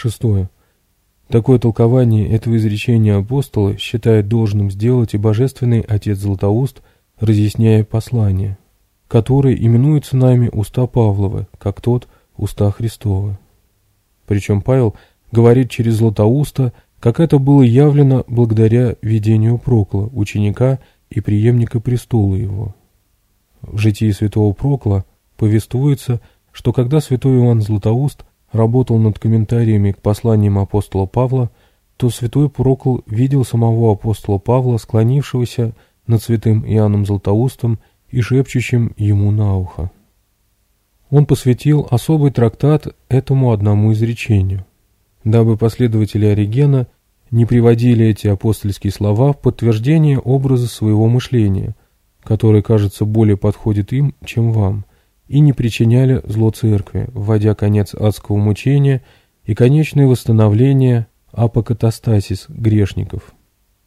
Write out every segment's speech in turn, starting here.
Шестое. Такое толкование этого изречения апостола считает должным сделать и божественный отец Златоуст, разъясняя послание, которое именуется нами уста Павлова, как тот уста Христова. Причем Павел говорит через Златоуста, как это было явлено благодаря видению Прокла, ученика и преемника престола его. В житии святого Прокла повествуется, что когда святой Иоанн Златоуст – работал над комментариями к посланиям апостола Павла, то святой Прокл видел самого апостола Павла, склонившегося над святым Иоанном Златоустом и шепчущим ему на ухо. Он посвятил особый трактат этому одному изречению, дабы последователи Оригена не приводили эти апостольские слова в подтверждение образа своего мышления, который, кажется, более подходит им, чем вам – и не причиняли зло церкви, вводя конец адского мучения и конечное восстановление апокатастасис грешников.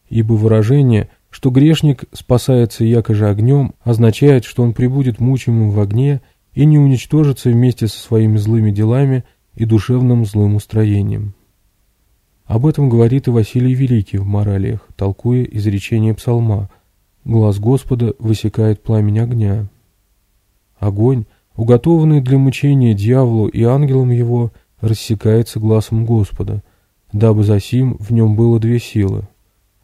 Ибо выражение, что грешник спасается якоже огнем, означает, что он прибудет мучимым в огне и не уничтожится вместе со своими злыми делами и душевным злым устроением. Об этом говорит и Василий Великий в «Моралиях», толкуя изречение псалма «Глаз Господа высекает пламень огня». Огонь уготованный для мучения дьяволу и ангелам его, рассекается глазом Господа, дабы засим в нем было две силы,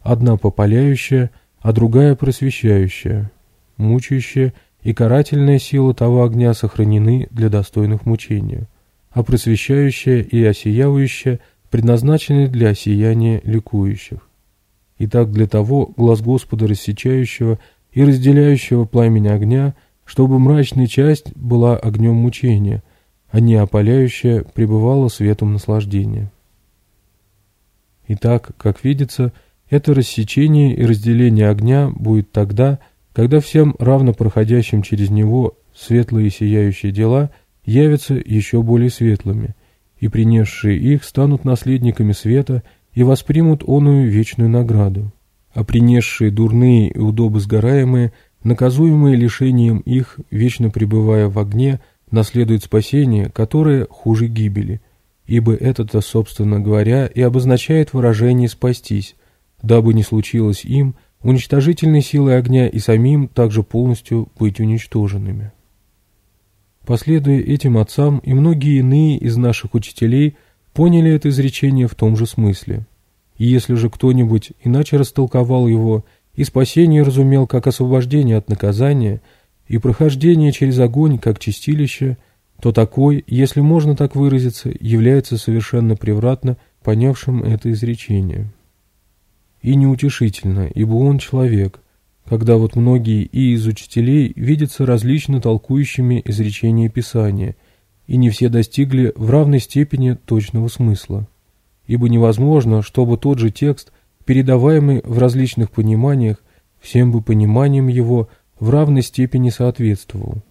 одна попаляющая, а другая просвещающая, мучающая и карательная сила того огня сохранены для достойных мучения, а просвещающая и осияющая предназначены для осияния ликующих. Итак, для того глаз Господа рассечающего и разделяющего пламень огня – чтобы мрачная часть была огнем мучения, а не опаляющая пребывала светом наслаждения. Итак, как видится, это рассечение и разделение огня будет тогда, когда всем равно проходящим через него светлые и сияющие дела явятся еще более светлыми, и принесшие их станут наследниками света и воспримут оную вечную награду, а принесшие дурные и удобы сгораемые – Наказуемые лишением их, вечно пребывая в огне, наследуют спасение, которое хуже гибели, ибо это-то, собственно говоря, и обозначает выражение «спастись», дабы не случилось им уничтожительной силой огня и самим также полностью быть уничтоженными. Последуя этим отцам, и многие иные из наших учителей поняли это изречение в том же смысле. И если же кто-нибудь иначе растолковал его – и спасение разумел как освобождение от наказания, и прохождение через огонь как чистилище, то такой, если можно так выразиться, является совершенно превратно понявшим это изречение. И неутешительно, ибо он человек, когда вот многие и из учителей видятся различно толкующими изречения Писания, и не все достигли в равной степени точного смысла. Ибо невозможно, чтобы тот же текст – передаваемый в различных пониманиях, всем бы пониманием его в равной степени соответствовал.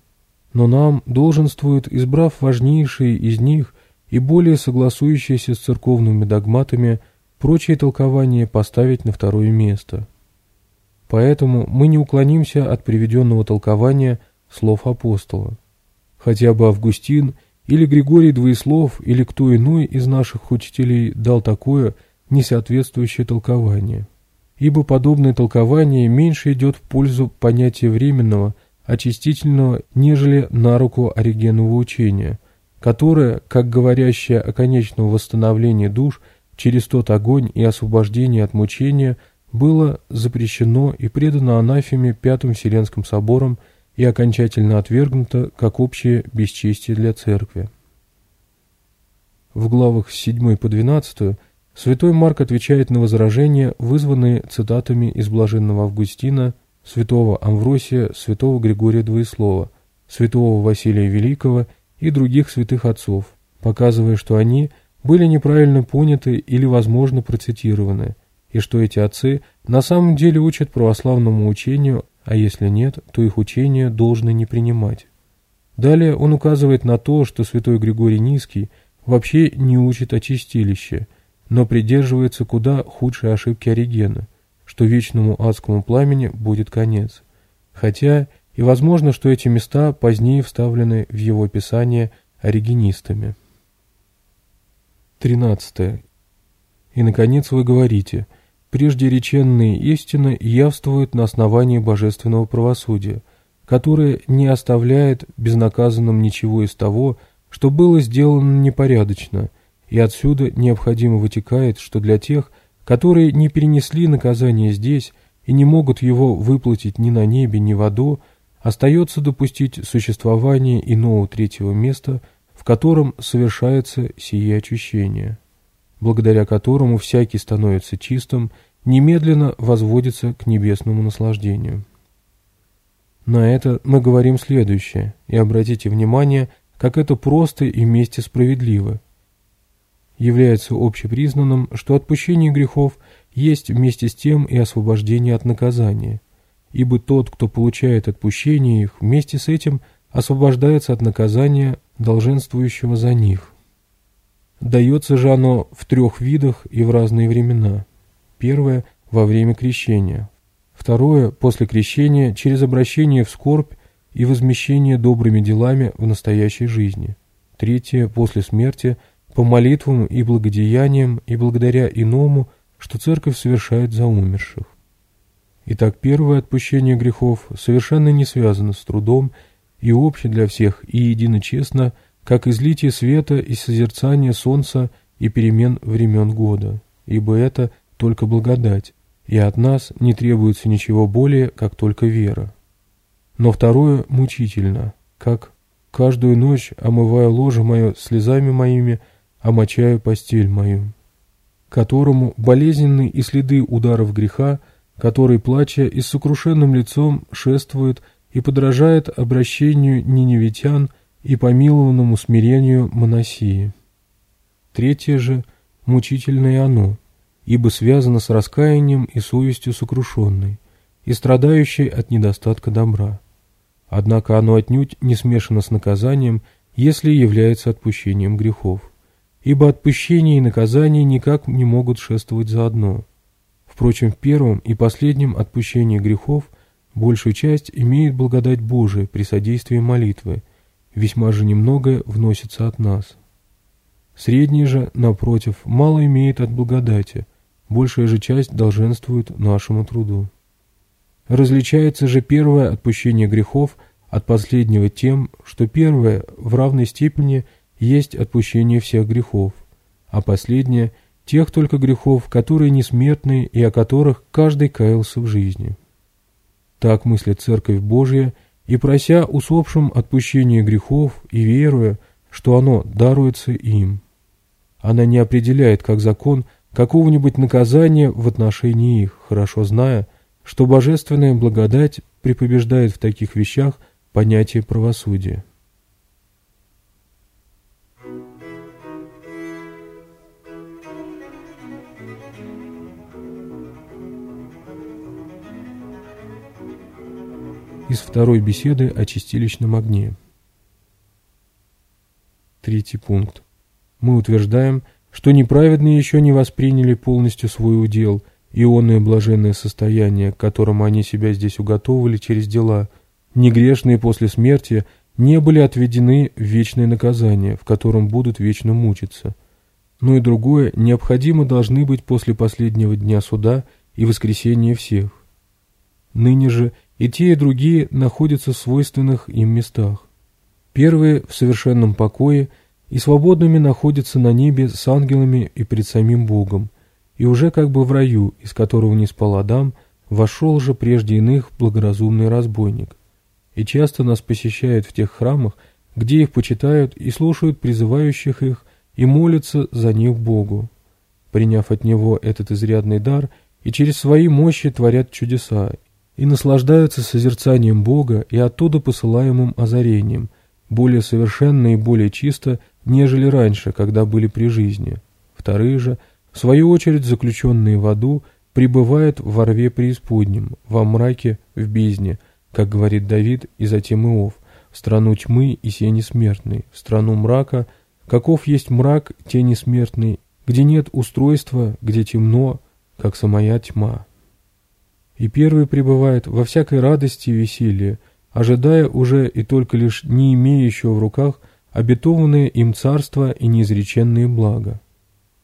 Но нам долженствует, избрав важнейшие из них и более согласующиеся с церковными догматами, прочие толкования поставить на второе место. Поэтому мы не уклонимся от приведенного толкования слов апостола. Хотя бы Августин или Григорий Двоеслов или кто иной из наших учителей дал такое – несоответствующее толкование. Ибо подобное толкование меньше идет в пользу понятия временного, очистительного, нежели на руку оригенового учения, которое, как говорящее о конечном восстановлении душ через тот огонь и освобождение от мучения, было запрещено и предано анафеме Пятым Вселенским собором и окончательно отвергнуто как общее бесчестие для Церкви. В главах с 7 по 12 Святой Марк отвечает на возражения, вызванные цитатами из блаженного Августина, святого Амвросия, святого Григория Двоеслова, святого Василия Великого и других святых отцов, показывая, что они были неправильно поняты или, возможно, процитированы, и что эти отцы на самом деле учат православному учению, а если нет, то их учение должны не принимать. Далее он указывает на то, что святой Григорий Низкий вообще не учит о чистилище – но придерживается куда худшей ошибки Оригена, что вечному адскому пламени будет конец. Хотя и возможно, что эти места позднее вставлены в его писание оригинистами. 13. И, наконец, вы говорите, прежде реченные истины явствуют на основании божественного правосудия, которое не оставляет безнаказанным ничего из того, что было сделано непорядочно – и отсюда необходимо вытекает, что для тех, которые не перенесли наказание здесь и не могут его выплатить ни на небе, ни в аду, остается допустить существование иного третьего места, в котором совершается сие очищение, благодаря которому всякий становится чистым, немедленно возводится к небесному наслаждению. На это мы говорим следующее, и обратите внимание, как это просто и вместе справедливо – является общепризнанным, что отпущение грехов есть вместе с тем и освобождение от наказания, ибо тот, кто получает отпущение их, вместе с этим освобождается от наказания, долженствующего за них. Дается же оно в трех видах и в разные времена. Первое – во время крещения. Второе – после крещения через обращение в скорбь и возмещение добрыми делами в настоящей жизни. Третье – после смерти – по молитвам и благодеяниям и благодаря иному, что церковь совершает за умерших. Итак, первое отпущение грехов совершенно не связано с трудом и обще для всех и единочестно, как излитие света и созерцание солнца и перемен времен года, ибо это только благодать, и от нас не требуется ничего более, как только вера. Но второе мучительно, как «каждую ночь, омывая ложе мое слезами моими, — Омочаю постель мою, которому болезненны и следы ударов греха, который, плача и с сокрушенным лицом, шествует и подражает обращению ниневитян и помилованному смирению Моносии. Третье же – мучительное оно, ибо связано с раскаянием и совестью сокрушенной, и страдающей от недостатка добра. Однако оно отнюдь не смешано с наказанием, если является отпущением грехов ибо отпущение и наказание никак не могут шествовать заодно. Впрочем, в первом и последнем отпущении грехов большую часть имеет благодать Божия при содействии молитвы, весьма же немногое вносится от нас. Средний же, напротив, мало имеет от благодати, большая же часть долженствует нашему труду. Различается же первое отпущение грехов от последнего тем, что первое в равной степени – есть отпущение всех грехов, а последнее – тех только грехов, которые несмертны и о которых каждый каялся в жизни. Так мыслит Церковь Божия, и прося усопшим отпущения грехов и веруя, что оно даруется им. Она не определяет как закон какого-нибудь наказания в отношении их, хорошо зная, что божественная благодать препобеждает в таких вещах понятие правосудия. из второй беседы о чистилищном огне. Третий пункт. Мы утверждаем, что неправедные еще не восприняли полностью свой удел, и ионное блаженное состояние, к которому они себя здесь уготовили через дела, негрешные после смерти не были отведены в вечное наказание, в котором будут вечно мучиться. Но и другое необходимо должны быть после последнего дня суда и воскресения всех. Ныне же и те, и другие находятся в свойственных им местах. Первые в совершенном покое и свободными находятся на небе с ангелами и пред самим Богом, и уже как бы в раю, из которого не спал Адам, вошел же прежде иных благоразумный разбойник. И часто нас посещают в тех храмах, где их почитают и слушают призывающих их и молятся за них Богу. Приняв от него этот изрядный дар, и через свои мощи творят чудеса, и наслаждаются созерцанием Бога и оттуда посылаемым озарением, более совершенно и более чисто, нежели раньше, когда были при жизни. Вторые же, в свою очередь, заключенные в аду, пребывают во рве преисподнем, во мраке, в бездне, как говорит Давид и затем Иов, в страну тьмы и сени смертной, в страну мрака, каков есть мрак, тени смертной, где нет устройства, где темно, как самая тьма и первый пребывает во всякой радости и веселье, ожидая уже и только лишь не имея еще в руках обетованные им царство и неизреченные блага.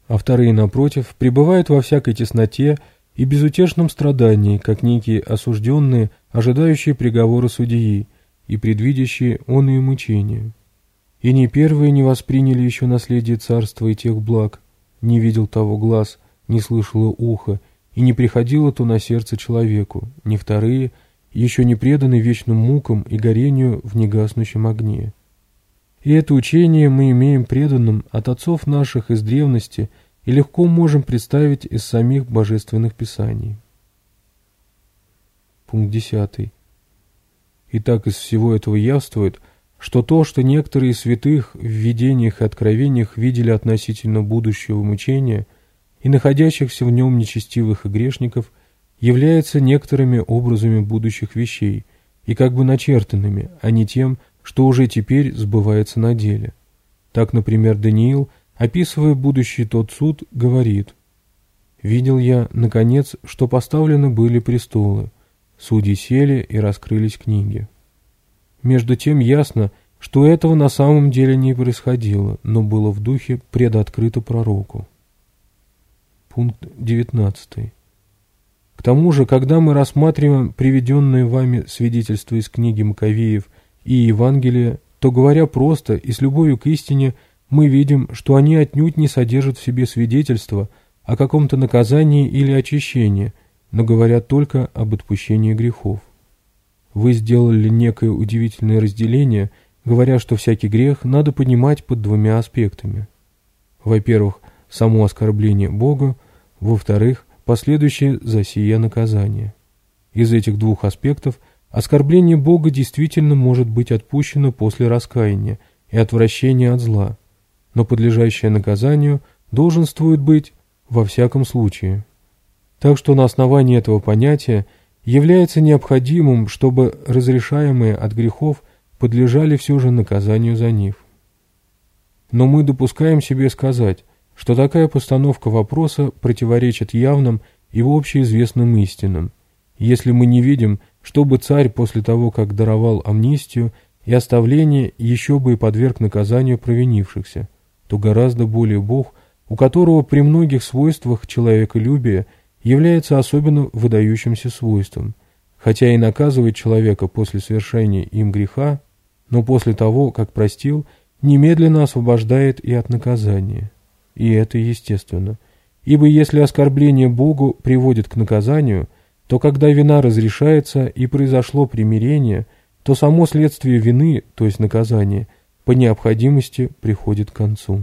А вторые, напротив, пребывают во всякой тесноте и безутешном страдании, как некие осужденные, ожидающие приговора судьи, и предвидящие он и мучения. И ни первые не восприняли еще наследие царства и тех благ, не видел того глаз, не слышало ухо, и не приходило то на сердце человеку, ни вторые, еще не преданы вечным мукам и горению в негаснущем огне. И это учение мы имеем преданным от отцов наших из древности и легко можем представить из самих божественных писаний. Пункт 10. Итак, из всего этого явствует, что то, что некоторые святых в видениях и откровениях видели относительно будущего мучения – и находящихся в нем нечестивых и грешников является некоторыми образами будущих вещей и как бы начертанными, а не тем, что уже теперь сбывается на деле. Так, например, Даниил, описывая будущий тот суд, говорит «Видел я, наконец, что поставлены были престолы, судьи сели и раскрылись книги». Между тем ясно, что этого на самом деле не происходило, но было в духе предоткрыто пророку пункт 19. К тому же, когда мы рассматриваем приведенные вами свидетельства из книги Маковеев и Евангелия, то, говоря просто и с любовью к истине, мы видим, что они отнюдь не содержат в себе свидетельства о каком-то наказании или очищении, но говорят только об отпущении грехов. Вы сделали некое удивительное разделение, говоря, что всякий грех надо понимать под двумя аспектами. Во-первых, само оскорбление Бога, во-вторых, последующее за сие наказание. Из этих двух аспектов оскорбление Бога действительно может быть отпущено после раскаяния и отвращения от зла, но подлежащее наказанию долженствует быть во всяком случае. Так что на основании этого понятия является необходимым, чтобы разрешаемые от грехов подлежали все же наказанию за них. Но мы допускаем себе сказать, что такая постановка вопроса противоречит явным и общеизвестным истинам, если мы не видим, чтобы царь после того, как даровал амнистию и оставление, еще бы и подверг наказанию провинившихся, то гораздо более Бог, у которого при многих свойствах человеколюбие является особенно выдающимся свойством, хотя и наказывает человека после совершения им греха, но после того, как простил, немедленно освобождает и от наказания. И это естественно. Ибо если оскорбление Богу приводит к наказанию, то когда вина разрешается и произошло примирение, то само следствие вины, то есть наказание, по необходимости приходит к концу.